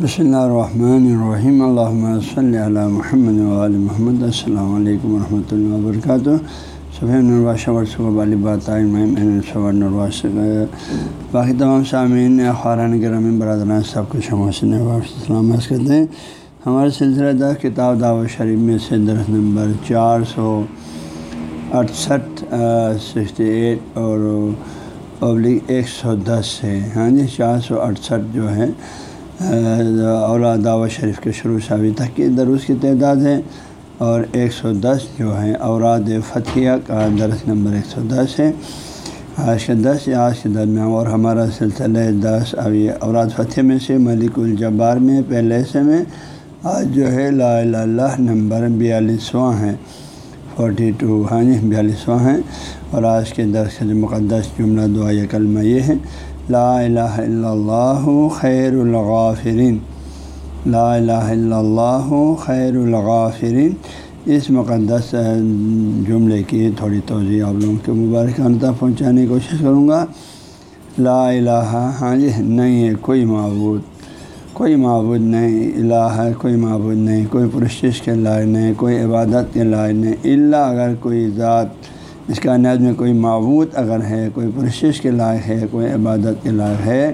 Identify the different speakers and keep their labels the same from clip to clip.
Speaker 1: بس اللہ الرحمن الرحیم اللہ صلی اللہ محمد علیہ محمد السلام علیکم ورحمۃ اللہ وبرکاتہ نرواش باقی تمام سامعین خاران گرام برادران سب کو شموسن سلامت کرتے ہیں ہمارے سلسلہ دس کتاب دعوت شریف میں سے درخت نمبر چار سو اڑسٹھ سکسٹی ایٹ اور پبلک ایک سو دس ہے ہاں جی چار سو اڑسٹھ جو ہے اولا دعوت شریف کے شروع سے ابھی تک کی دروس کی تعداد ہے اور ایک سو دس جو ہے اوراد فتحیہ کا درس نمبر ایک سو دس ہے۔ آج کے دس یا آج کے درمیان اور ہمارا سلسلہ دس ابھی اوراد فتح میں سے، ملک الجبار میں پہلے سے میں۔ آج جو ہے لا اللہ نمبر بیالیسواں ہیں فورٹی ٹو ہاں جی بیالیسواں ہیں اور آج کے درس کا جو مقدس جملہ دعا کلمہ یہ ہے۔ لا الہ الا اللہ خیر الغافرین لا الہ الا اللہ خیر الغافرین اس مقدس جملے کی تھوڑی توضیع آپ لوگوں کے مبارک تک پہنچانے کی کوشش کروں گا. لا الہ ہاں جی نہیں ہے، کوئی معبود کوئی معبود نہیں، الہ کوئی معبود نہیں، کوئی پرشش کے لائق نہیں، کوئی عبادت کے لائق نہیں اللہ اگر کوئی ذات اس کا میں کوئی معبود اگر ہے، کوئی پرشش کے لائق ہے، کوئی عبادت کے لائق ہے،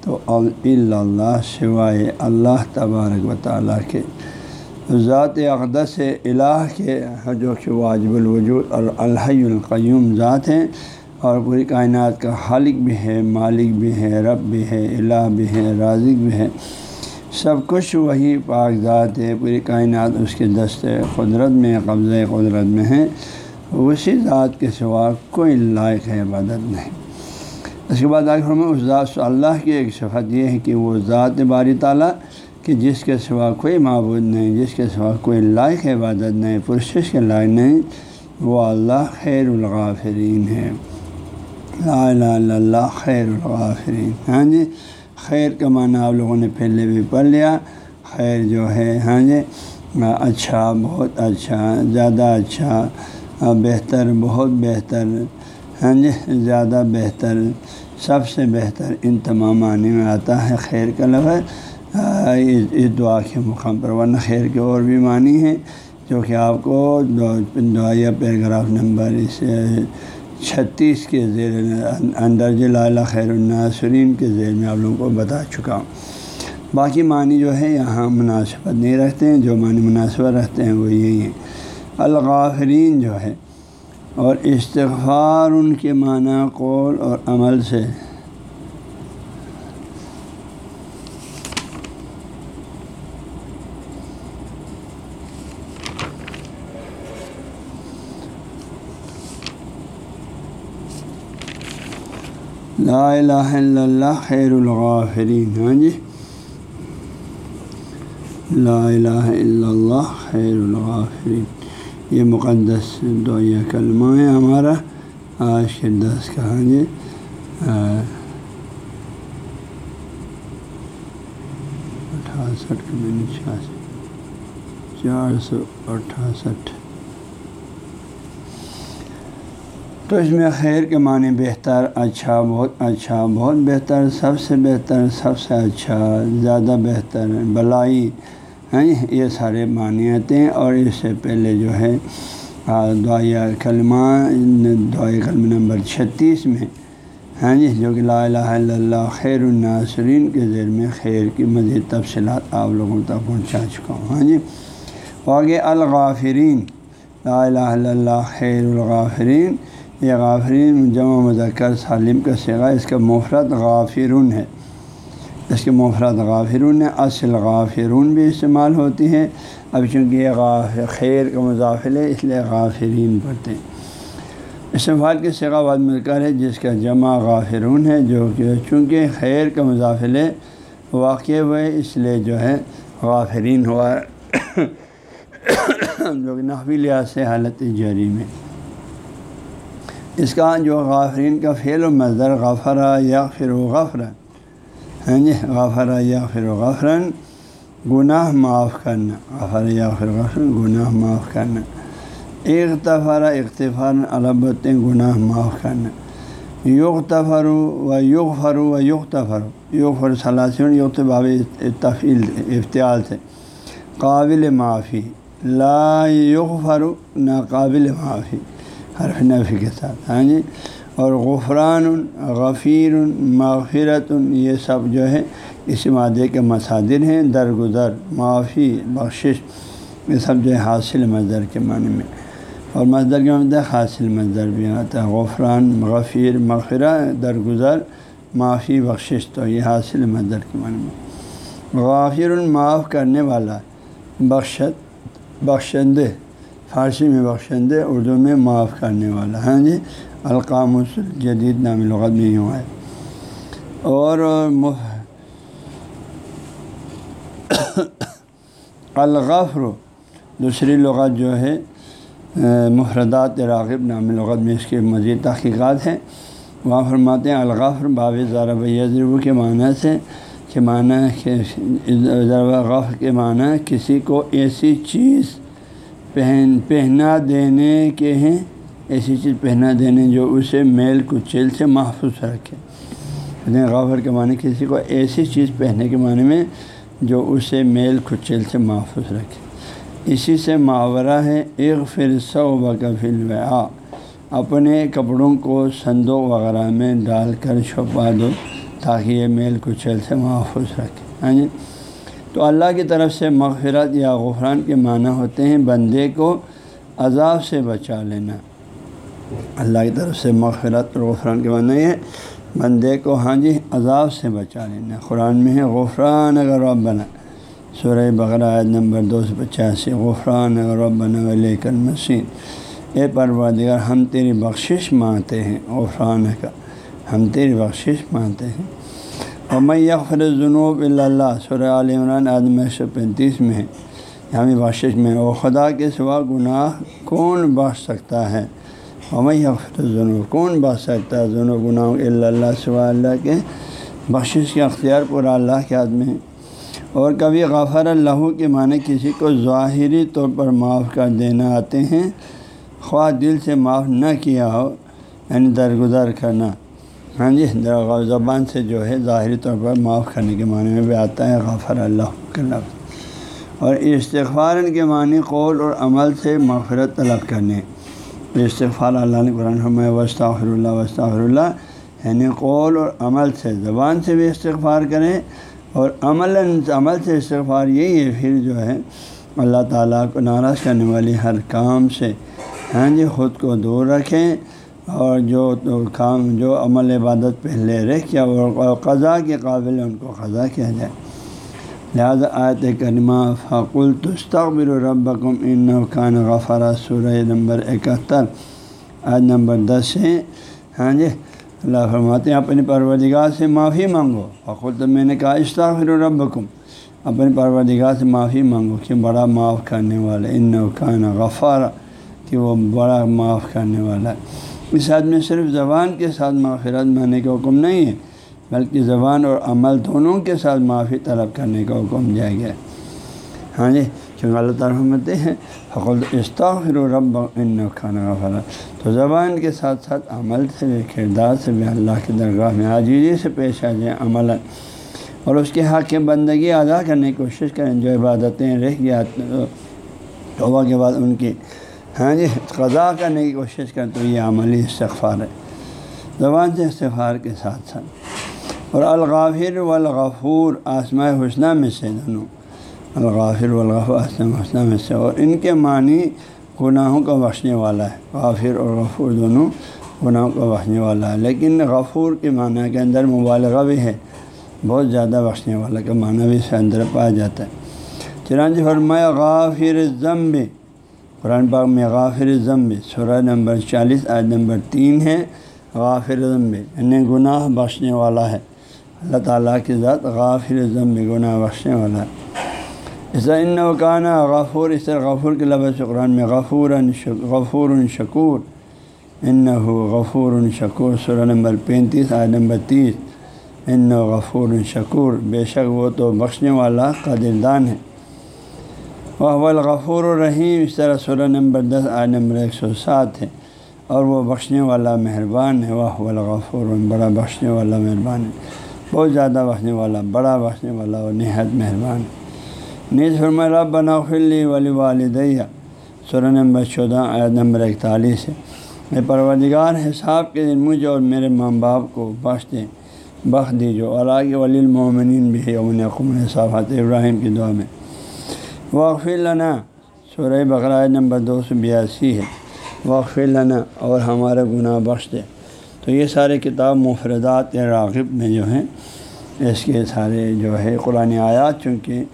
Speaker 1: تو اللہ سوائے اللہ تبارک و تعالیٰ کے ذات اقدس الہ کے جو کہ واجب الوجود اور الحی القیوم ذات ہیں، اور پوری کائنات کا خالق بھی ہے، مالک بھی ہے، رب بھی ہے، الہ بھی ہے، رازق بھی ہے، سب کچھ وہی پاک ذات ہے، پوری کائنات اس کے دست قدرت میں، قبضۂ قدرت میں ہے۔ اسی ذات کے سوا کوئی لائق عبادت نہیں۔ اس کے بعد آخر میں اس ذات اللہ کی ایک صفت یہ ہے کہ وہ ذات باری تعالیٰ کہ جس کے سوا کوئی معبود نہیں، جس کے سوا کوئی لائق عبادت نہیں، پرشش کے لائق نہیں، وہ اللہ خیر الغافرین ہے۔ لا الہ الا اللہ خیر الغافرین۔ ہاں جی خیر کا معنی آپ لوگوں نے پہلے بھی پڑھ لیا۔ خیر جو ہے ہاں جی اچھا بہت اچھا زیادہ اچھا۔ بہتر، بہت بہتر ہاں جی زیادہ بہتر، سب سے بہتر ان تمام معنی میں آتا ہے خیر کا لفظ۔ اس دعا کے مقام پر، ورنہ خیر کے اور بھی معنی ہیں جو کہ آپ کو دعائیہ پیراگراف نمبر اس چھتیس کے زیر اندر جی جلالہ خیر الناصرین کے ذیل میں آپ لوگوں کو بتا چکا ہوں۔ باقی معنی جو ہے، یہاں مناسبت نہیں رکھتے ہیں۔ جو معنی مناسبت رکھتے ہیں وہ یہی ہیں۔ الغافرین جو ہے اور استغفار ان کے معنی قول اور عمل سے لا الہ الا اللہ خیر الغافرین ہاں جی۔ لا الہ الا اللہ خیر الغافرین یہ مقدس دعیا کلمہ ہے ہمارا، آج کے دس کہاں جی اٹھاسٹھ چھیاسی، چار سو اٹھاسٹھ۔ تو اس میں خیر کے معنی بہتر اچھا بہت اچھا بہت بہتر، سب سے بہتر، سب سے اچھا زیادہ بہتر، بلائی ہیں، یہ سارے معنی آتے ہیں اور اس سے پہلے جو ہے دعائیہ کلمہ دعائیہ کلمہ نمبر چھتیس میں ہاں جی جو کہ لا الہ الا اللہ خیر الناصرین کے ذیل میں خیر کی مزید تفصیلات آپ لوگوں تک پہنچا چکا ہوں ہاں جی۔ واقع الغافرین، لا الہ الا اللہ خیر الغافرین، یہ غافرین جمع مذکر سالم کا سگا اس کا مفرت غافرون ہے۔ اس کے مفرت غافرون ہے اصل غافرون بھی استعمال ہوتی ہے اب چونکہ یہ خیر کا مضافل ہے اس لیے غافرین پڑھتے ہیں۔ استفال کے سگا بعد مل کر ہے، جس کا جمع غافرون ہے، جو کہ چونکہ خیر کا مضافل واقع ہوئے، اس لیے جو ہے غافرین ہوا۔ ہے جو کہ نحوی لحاظ سے حالت جری میں۔ اس کا جو غافرین کا فعل و مظر غفرا یا پھر و غفرہ ہاں جی غفر یا پھر غفرن، گناہ معاف کرنا۔ غفر یا پھر غفرن، گناہ معاف کرنا۔ اغتفار اغتفار البت گناہ معاف کرنا۔ یوگ تفرو و یوگ فرو و یوگ تفرو یوگ فر صلاحی یوگ باب تفیل افتعال سے۔ قابل معافی۔ لا یوگ فرو ناقابل معافی۔ حرف نفی کے ساتھ ہاں جی؟ اور غفران، غفیر، مغفرت، یہ سب جو ہے اس مادے کے مصادر ہیں، درگزر، معافی، بخشش، یہ سب جو ہے حاصل مظر کے معنی میں۔ اور مزدر کے معنی حاصل مزدر بھی آتا ہے غفران، غفیر مغفرہ درگزر، معافی، بخشش، تو یہ حاصل مزدر کے معنی میں۔ غافر المعاف کرنے والا، بخشت، بخشندے، فارسی میں بخشندے، اردو میں معاف کرنے والا۔ ہاں جی؟ القام جدید نام لغت میں یوں ہے۔ اور الغفر دوسری لغت جو ہے محردات راغب نام لغت میں اس کے مزید تحقیقات ہیں۔ وہاں فرماتے ہیں، الغفر باب ضرب یضرب کے معنی سے کہ معنی غفر کے معنی کسی کو ایسی چیز پہن، پہنا دینے کے ہیں ایسی چیز پہنا دینے جو اسے میل کچیل سے محفوظ رکھے۔ یعنی غفر کے معنی کسی کو ایسی چیز پہننے کے معنی میں جو اسے میل کچیل سے محفوظ رکھے۔ اسی سے محاورہ ہے ایک فر سو بکفل وعا اپنے کپڑوں کو سندوں وغیرہ میں ڈال کر چھپا دو تاکہ یہ میل کچیل سے محفوظ رکھے۔ ہاں جی؟ تو اللہ کی طرف سے مغفرت یا غفران کے معنی ہوتے ہیں، بندے کو عذاب سے بچا لینا۔ اللہ کی طرف سے مغفرت اور غفران کے معنی ہے۔ بندے کو ہاں جی عذاب سے بچا لینا۔ قرآن میں ہے، غفران اگر رب بنا سورہ بقرہ عید نمبر دو سو پچاسی۔ غفران اگر رب بنا لے کر مسین اے پروردگار، ہم تیری بخشش مانتے ہیں۔ غفران کا، ہم تیری بخشش مانتے ہیں۔ اور میں یغفر جنوب اللہ سر عمران آدم ایک سو پینتیس میں ہے۔ یہاں بخشش میں، او خدا کے سوا گناہ کون بخش سکتا ہے؟ اور یغفر جنوب کون بخش سکتا ہے جنوب گناہ اللہ سوا اللہ کے؟ بخشش کے اختیار پورا اللہ کے آدمی ہے اور کبھی غفر اللہ کے معنی کسی کو ظاہری طور پر معاف کر دینا آتے ہیں۔ خواہ دل سے معاف نہ کیا ہو یعنی درگزر کرنا۔ ہاں جی زبان سے جو ہے ظاہری طور پر معاف کرنے کے معنی میں بھی آتا ہے غفر اللہ کے لفظ۔ اور استغفار کے معنی قول اور عمل سے مغفرت طلب کرنے۔ استغفار اللہ نے قرآن فرمایا وسطر اللہ وسطر اللہ. یعنی قول اور عمل سے زبان سے بھی استغفار کریں اور عمل عمل سے استغفار یہی ہے، پھر جو ہے اللہ تعالیٰ کو ناراض کرنے والی ہر کام سے ہاں جی خود کو دور رکھیں اور جو تو کام، جو عمل عبادت پہلے رکھ کیا وہ قضا کے قابل ان کو قضا کیا جائے۔ لہٰذا آیت کریمہ فقل تستقبر ربکم ان خان غفرہ سورہ نمبر اکہتر، آیت نمبر دس سے ہاں جی اللہ فرماتے ہیں اپنی پروردگار سے معافی مانگو۔ فقل تو میں نے کہا استغفر ربکم اپنی پروردگار سے معافی مانگو کہ بڑا معاف کرنے والا ان خان غفارہ کہ وہ بڑا معاف کرنے والا ہے۔ اس حد میں صرف زبان کے ساتھ معافرت ماننے کا حکم نہیں ہے۔ بلکہ زبان اور عمل دونوں کے ساتھ معافی طلب کرنے کا حکم دیا گیا۔ ہاں جی کیونکہ اللہ تعالیٰ متے ہیں حقوق استاخر رب ان کھانا غفرا تو زبان کے ساتھ ساتھ عمل سے بھی کردار سے بھی اللہ کی درگاہ میں عاجزی سے پیش آ جائیں عمل اور اس کے حق کے بندگی ادا کرنے کی کوشش کریں، جو عبادتیں، رہ گیا توبہ کے بعد ان کی ہاں جی قضا کرنے کی کوشش کریں، تو یہ عملی استغفار ہے۔ زبان سے استغفار کے ساتھ ساتھ۔ اور الغافر والغفور، آسماء حسنہ میں سے دونوں الغافر والغفور، آسماء حسنہ میں سے۔ اور ان کے معنی گناہوں کا بخشنے والا ہے۔ غافر اور غفور دونوں گناہوں کا بخشنے والا ہے۔ لیکن غفور کے معنی کے اندر مبالغہ بھی ہے۔ بہت زیادہ بخشنے والا کا معنی بھی اس کے اندر پایا جاتا ہے۔ چنانچہ فرمایا، غافر ضمب قرآن پاک میں غافر ضمب سورہ نمبر چالیس آج نمبر تین ہے۔ غافر ضمب یعنی گناہ بخشنے والا ہے۔ اللہ تعالیٰ کی ذات غافر ضمب گناہ بخشنے والا ہے۔ اس طرح وکانہ غفور، اس طرح غفور کے لفظ قرآن میں غفور غفور شکور۔ ان غفور شکور، سورہ نمبر پینتیس آج نمبر تیس۔ ان غفور شکور، بے شک وہ تو بخشنے والا قدردان ہے۔ وہ الغفور الرحیم، اس طرح سورہ نمبر دس آج نمبر ایک سو سات ہے۔ اور وہ بخشنے والا مہربان ہے۔ واہ والغفور بڑا بخشنے والا مہربان ہے۔ بہت زیادہ بخشنے والا، بڑا بخشنے والا اور نہایت مہربان۔ نیز فرما رب بنا خلی ولی والدیہ سورہ نمبر چودہ عید نمبر اکتالیس ہے۔ میں پروردگار، حساب کے دن مجھے اور میرے ماں باپ کو بخش دیں بخ دیجو۔ اور آگے ولی المومنین بھی ہے قمر صافات ابراہیم کی دعا میں۔ واقف لنا، سورہ بقرۂ نمبر دو سو بیاسی ہے۔ واقف لنا اور ہمارا گناہ بخش دے۔ تو یہ سارے کتاب مفردات راغب میں جو ہیں، اس کے سارے جو ہے قرآن آیات، چونکہ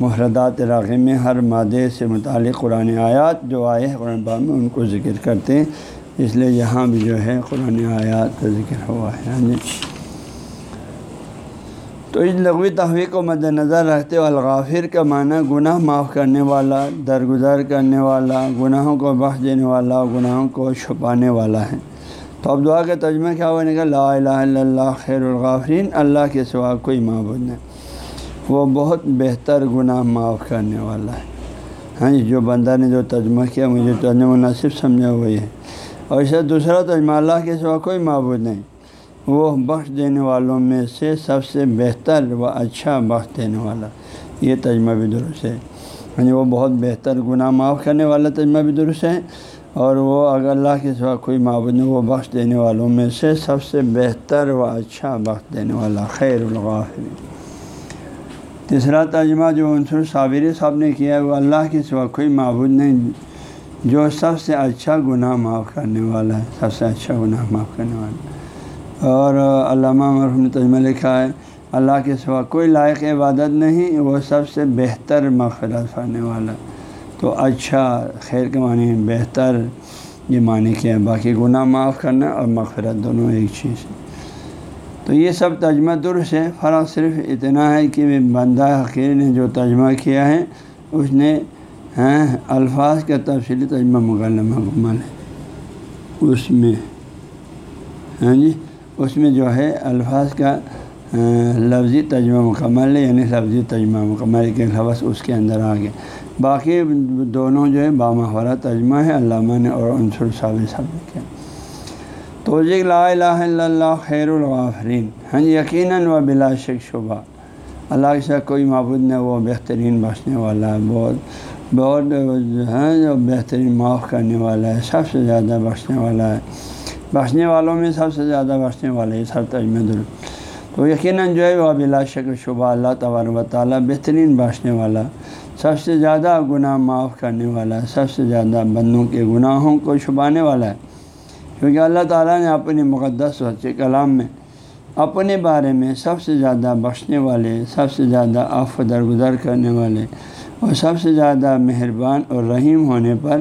Speaker 1: مفردات راغب میں ہر مادے سے متعلق قرآن آیات جو آئے ہیں قرآن پاک میں، ان کو ذکر کرتے ہیں۔ اس لیے یہاں بھی جو ہے قرآن آیات کا ذکر ہوا ہے۔ ہاں جی۔ تو اس لغوی تحویق کو مد نظر رکھتے ہوئے الغافر کا معنی گناہ معاف کرنے والا، درگزر کرنے والا، گناہوں کو بخش دینے والا، گناہوں کو چھپانے والا ہے۔ تو اب دعا کا ترجمہ کیا ہوا؟ کہ لا الہ الا اللہ، خیر الغافرین، اللہ کے سوا کوئی معبود نہیں۔ وہ بہت بہتر گناہ معاف کرنے والا ہے۔ ہاں جی جو بندہ نے جو ترجمہ کیا، مجھے تو مناسب سمجھا وہی ہے۔ اور اسے دوسرا ترجمہ، اللہ کے سوا کوئی معبود نہیں۔ وہ بخش دینے والوں میں سے سب سے بہتر و اچھا بخش دینے والا۔ یہ تجمہ بھی درست ہے۔ یعنی وہ بہت بہتر گناہ معاف کرنے والا تجمہ بھی درست ہے۔ اور وہ اگر اللہ کے سوا کوئی معبود نہیں، وہ بخش دینے والوں میں سے سب سے بہتر و اچھا بخش دینے والا خیر الغافر تیسرا ترجمہ جو عنصر صابری صاحب نے کیا ہے، وہ اللہ کے سوا کوئی معبود نہیں، جو سب سے اچھا گناہ معاف کرنے والا ہے، سب سے اچھا گناہ معاف کرنے والا۔ اور علامہ مرحوم نے تجمہ لکھا ہے، اللہ کے سوا کوئی لائق عبادت نہیں، وہ سب سے بہتر مغفرت فرنے والا۔ تو اچھا خیر کے معنی بہتر یہ معنی کیا ہے۔ باقی گناہ معاف کرنا اور مغفرت دونوں ایک چیز۔ تو یہ سب ترجمہ درست ہے۔ فرق صرف اتنا ہے کہ بندہ حقیر نے جو ترجمہ کیا ہے، اس نے ہاں الفاظ کا تفصیلی ترجمہ مکمل ہے۔ اس میں ہاں جی اس میں جو ہے الفاظ کا ہاں، لفظی ترجمہ مکمل ہے یعنی لفظی ترجمہ مکمل کے لفظ اس کے اندر آ گئے باقی دونوں جو ہے بامحورہ ترجمہ ہے، علامہ نے اور عنصر صاحب صاحب نے کیا۔ تو لا الہ الا اللہ، خیر الغافرین۔ ہاں جی یقیناً و بلا شک شبہ۔ اللہ کے ساتھ کوئی معبود نہیں وہ بہترین بخشنے والا ہے، بہت بہت ہے، جو بہترین معاف کرنے والا ہے، سب سے زیادہ بخشنے والا ہے۔ بخشنے والوں میں سب سے زیادہ بخشنے والے سر تجمہ در تو یقیناً جو ہے وہ بلا شک شبہ اللہ تبار و تعالیٰ بہترین بخشنے والا، سب سے زیادہ گناہ معاف کرنے والا، سب سے زیادہ بندوں کے گناہوں کو چھپانے والا ہے۔ کیونکہ اللہ تعالیٰ نے اپنی مقدس سچے کلام میں، اپنے بارے میں سب سے زیادہ بخشنے والے، سب سے زیادہ آف درگزر کرنے والے اور سب سے زیادہ مہربان اور رحیم ہونے پر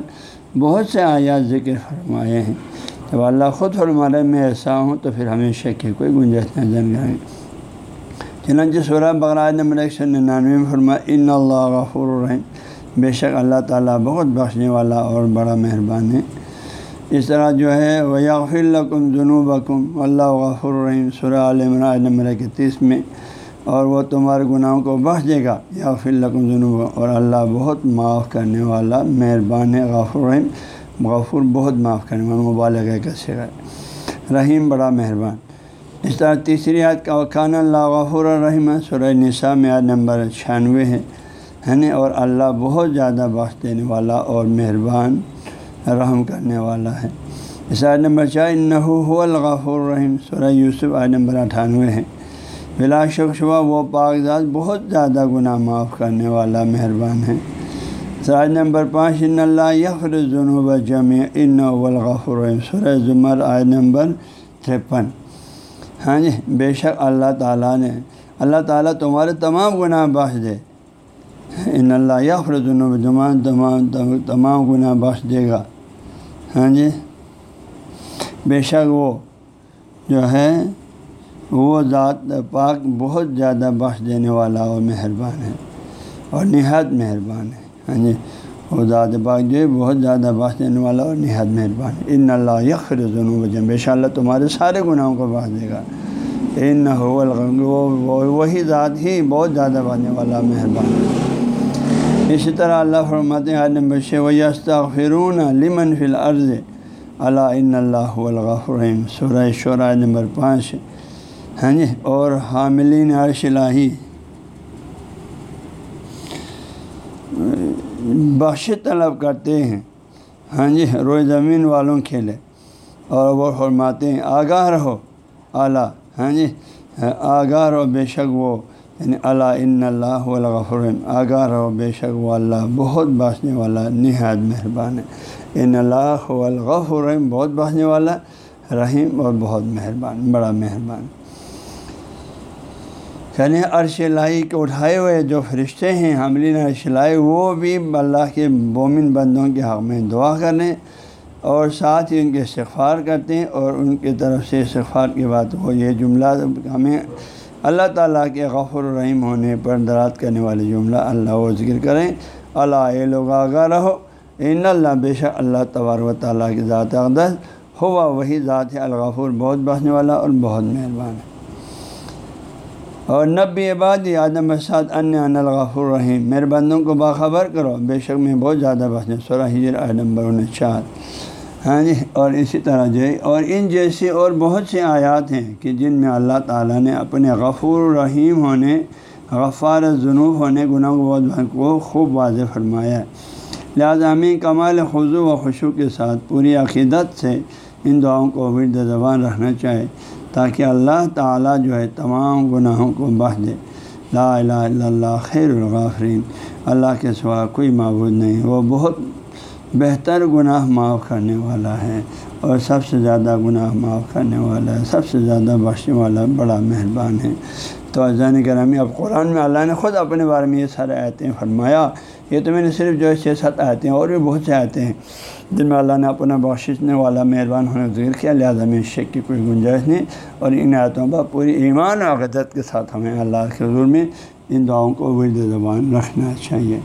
Speaker 1: بہت سے آیات ذکر فرمائے ہیں۔ جب اللہ خود فرمارے میں ایسا ہوں تو پھر ہمیں شک ہے کوئی گنجائش نہیں جن گائیں چنانچہ سورہ بقرآد نمبر ایک سو ننانوے میں فرما ان اللہ غفور الرحیم بے شک اللہ تعالیٰ بہت بخشنے والا اور بڑا مہربان ہے۔ اس طرح جو ہے ویاف القم جنوب اکم اللہ غفر الرحیم سورہ عالمراج نمبر اکتیس میں۔ اور وہ تمہارے گناہوں کو بخش دے گا۔ یا القم جنوب اور اللہ بہت معاف کرنے والا، مہربان ہے غفر الرحیم غفور بہت معاف کرنے والا مبالغ کا سگا رحیم بڑا مہربان۔ اس طرح تیسری یاد کا وقان اللہ غفور الرحیم، سورہ نساء میں یاد نمبر چھیانوے ہے۔ نا؟ اور اللہ بہت زیادہ بخش دینے والا اور مہربان، رحم کرنے والا ہے۔ اس عید نمبر چار نحو الغفور الرحیم، سورہ یوسف عید نمبر اٹھانوے ہے۔ بلا شک شبہ، وہ کاغذات بہت زیادہ گناہ معاف کرنے والا، مہربان ہے۔ سراج نمبر پانچ، ان اللہ یخر جنوب جمع ان الغفر سورہ زمر آئے نمبر ترپن۔ ہاں جی بے شک اللہ تعالیٰ نے، اللہ تعالیٰ تمہارے تمام گناہ بخش دے۔ ان اللہ یخر جنوب جمع تمام تمام گناہ بخش دے گا۔ ہاں جی بے شک وہ جو ہے، وہ ذات پاک بہت زیادہ بخش دینے والا اور مہربان ہے اور نہایت مہربان ہے۔ ہاں جی وہ ذات پاک جو ہے، بہت زیادہ باس دینے والا اور نہایت مہربان ان اللہ یخر ظلم جم بے اللہ تمہارے سارے گناہوں کو باس دے گا۔ ان وہ وہی ذات ہی بہت زیادہ باندھنے والا مہربان اسی طرح اللہ فرماتے ہیں نمبر شے لمن فی العرض اللہ ان اللہ الغفرحیم سورہ شعراء نمبر پانچ۔ ہاں جی اور حاملین عرش الہی۔ بخش طلب کرتے ہیں۔ ہاں جی روئے زمین والوں کھیلے اور وہ فرماتے ہیں، آگاہ رہو۔ اعلیٰ ہاں جی آگاہ رہو، بے شک وہ یعنی اللہ، ان اللہ الغفرم آگاہ رہو، بے شک وہ اللہ بہت بانسنے والا، نہایت مہربان ہے۔ ان اللہ الغفرم بہت بانسنے والا، رحیم اور بہت مہربان، بڑا مہربان۔ یعنی عرش لائی کے اٹھائے ہوئے جو فرشتے ہیں، حاملین عرش لائی وہ بھی اللہ کے مومن بندوں کے حق میں دعا کریں اور ساتھ ہی ان کے استغفار کرتے ہیں اور ان کی طرف سے استغفار کی بات وہ یہ جملہ ہمیں اللہ تعالیٰ کے غفر الرحیم ہونے پر درات کرنے والے جملہ اللہ و ذکر کریں۔ اللہ اے لوگ آگاہ رہو ان اللہ بے شک اللہ تبار و تعالیٰ کی ذات اقدس، ہوا وہی ذات ہے، الغفور، بہت بہنے والا اور بہت مہربان ہے۔ اور نبی عبادی آدم اساد ان ان الغفر الرحیم۔ میرے بندوں کو باخبر کرو، بے شک میں بہت زیادہ بسنے سورہ ہجر آدم برون چار ہاں جی اور اسی طرح جو اور ان جیسی اور بہت سی آیات ہیں کہ جن میں اللہ تعالیٰ نے اپنے غفور الرحیم ہونے، غفار جنوب ہونے گناہ بہت کو خوب واضح فرمایا ہے۔ لہٰذا ہمیں کمال خضو و خوشو کے ساتھ پوری عقیدت سے ان دعاؤں کو ورد زبان رکھنا چاہے تاکہ اللہ تعالیٰ جو ہے تمام گناہوں کو بہ دے۔ لا الہ الا اللہ، خیر الغافرین۔ اللہ کے سوا کوئی معبود نہیں، وہ بہت بہتر گناہ معاف کرنے والا ہے اور سب سے زیادہ گناہ معاف کرنے والا ہے، سب سے زیادہ بخشنے والا بڑا مہربان ہے۔ تو اذان کرامی اب قرآن میں اللہ نے خود اپنے بارے میں یہ سارے آیتیں فرمایا۔ یہ تو میں نے صرف جو ہے چھ سات آیتیں اور بھی بہت سے آیتیں ہیں۔ جن میں اللہ نے اپنا بخشنے والا مہربان ہونے ذکر کیا، لہٰذا میں شک کی کوئی گنجائش نہیں۔ اور ان آیتوں پر پوری ایمان و عقدت کے ساتھ ہمیں اللہ کے حضور میں ان دعاؤں کو ورد زبان رکھنا چاہیے۔